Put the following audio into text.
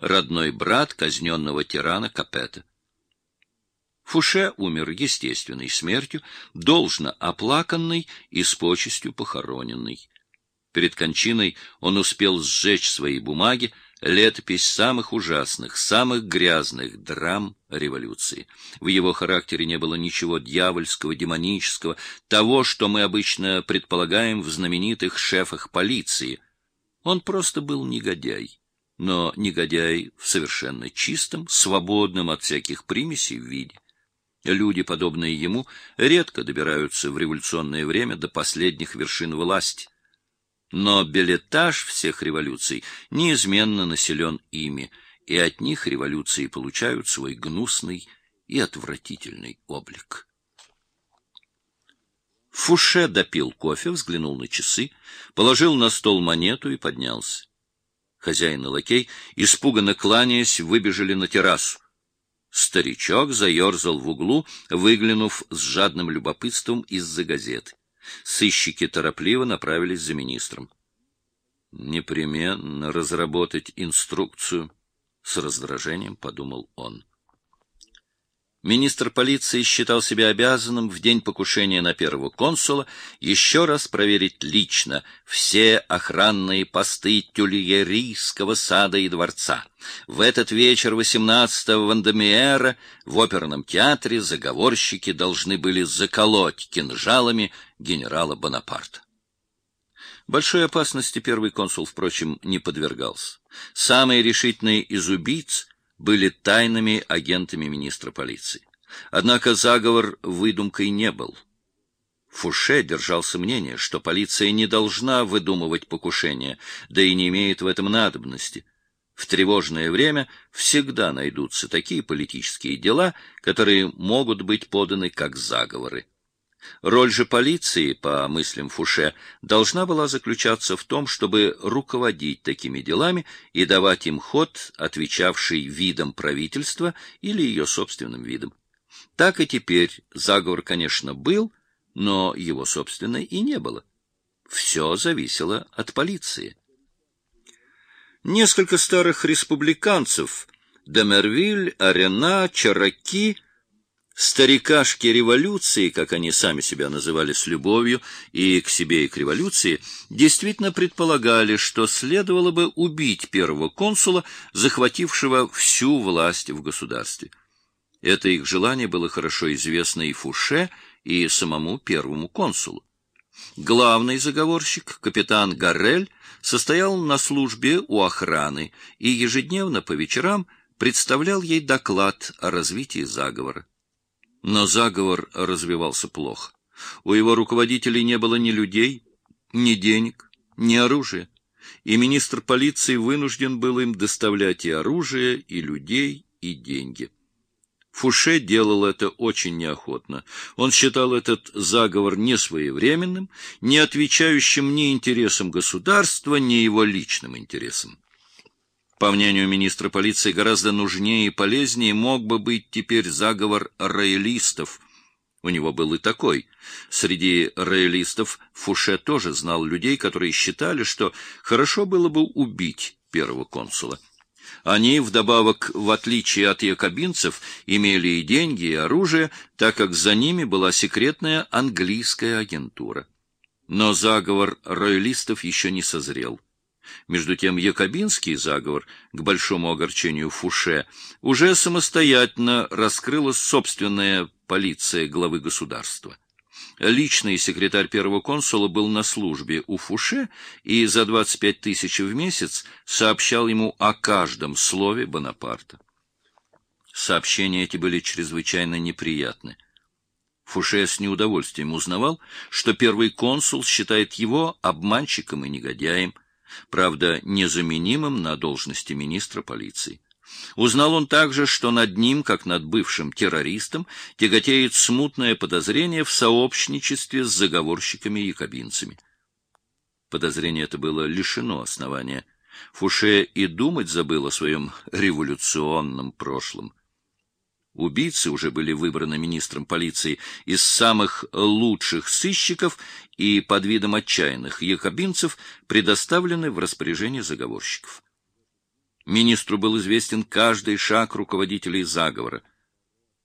родной брат казненного тирана Капета. Фуше умер естественной смертью, должно оплаканный и с почестью похороненный. Перед кончиной он успел сжечь свои бумаги, летопись самых ужасных, самых грязных драм революции. В его характере не было ничего дьявольского, демонического, того, что мы обычно предполагаем в знаменитых шефах полиции. Он просто был негодяй, но негодяй в совершенно чистом, свободном от всяких примесей виде. Люди, подобные ему, редко добираются в революционное время до последних вершин власти. Но билетаж всех революций неизменно населен ими, и от них революции получают свой гнусный и отвратительный облик. Фуше допил кофе, взглянул на часы, положил на стол монету и поднялся. Хозяин и лакей, испуганно кланяясь, выбежали на террасу. Старичок заерзал в углу, выглянув с жадным любопытством из-за газеты. Сыщики торопливо направились за министром. Непременно разработать инструкцию, с раздражением подумал он. Министр полиции считал себя обязанным в день покушения на первого консула еще раз проверить лично все охранные посты Тюльерийского сада и дворца. В этот вечер 18-го Вандемиэра в оперном театре заговорщики должны были заколоть кинжалами генерала Бонапарта. Большой опасности первый консул, впрочем, не подвергался. Самые решительные из убийц были тайными агентами министра полиции. Однако заговор выдумкой не был. Фуше держался мнения, что полиция не должна выдумывать покушения, да и не имеет в этом надобности. В тревожное время всегда найдутся такие политические дела, которые могут быть поданы как заговоры. Роль же полиции, по мыслям Фуше, должна была заключаться в том, чтобы руководить такими делами и давать им ход, отвечавший видом правительства или ее собственным видом. Так и теперь заговор, конечно, был, но его, собственно, и не было. Все зависело от полиции. Несколько старых республиканцев — Демервиль, Арена, Чараки — Старикашки революции, как они сами себя называли с любовью и к себе, и к революции, действительно предполагали, что следовало бы убить первого консула, захватившего всю власть в государстве. Это их желание было хорошо известно и Фуше, и самому первому консулу. Главный заговорщик, капитан Гаррель, состоял на службе у охраны и ежедневно по вечерам представлял ей доклад о развитии заговора. Но заговор развивался плохо. У его руководителей не было ни людей, ни денег, ни оружия, и министр полиции вынужден был им доставлять и оружие, и людей, и деньги. Фуше делал это очень неохотно. Он считал этот заговор несвоевременным, не отвечающим ни интересам государства, ни его личным интересам. По мнению министра полиции, гораздо нужнее и полезнее мог бы быть теперь заговор роялистов. У него был и такой. Среди роялистов Фуше тоже знал людей, которые считали, что хорошо было бы убить первого консула. Они, вдобавок, в отличие от якобинцев, имели и деньги, и оружие, так как за ними была секретная английская агентура. Но заговор роялистов еще не созрел. Между тем якобинский заговор, к большому огорчению Фуше, уже самостоятельно раскрылась собственная полиция главы государства. Личный секретарь первого консула был на службе у Фуше и за 25 тысяч в месяц сообщал ему о каждом слове Бонапарта. Сообщения эти были чрезвычайно неприятны. Фуше с неудовольствием узнавал, что первый консул считает его обманщиком и негодяем, правда, незаменимым на должности министра полиции. Узнал он также, что над ним, как над бывшим террористом, тяготеет смутное подозрение в сообщничестве с заговорщиками-якобинцами. Подозрение это было лишено основания. Фуше и думать забыл о своем революционном прошлом. Убийцы уже были выбраны министром полиции из самых лучших сыщиков и под видом отчаянных якобинцев предоставлены в распоряжение заговорщиков. Министру был известен каждый шаг руководителей заговора —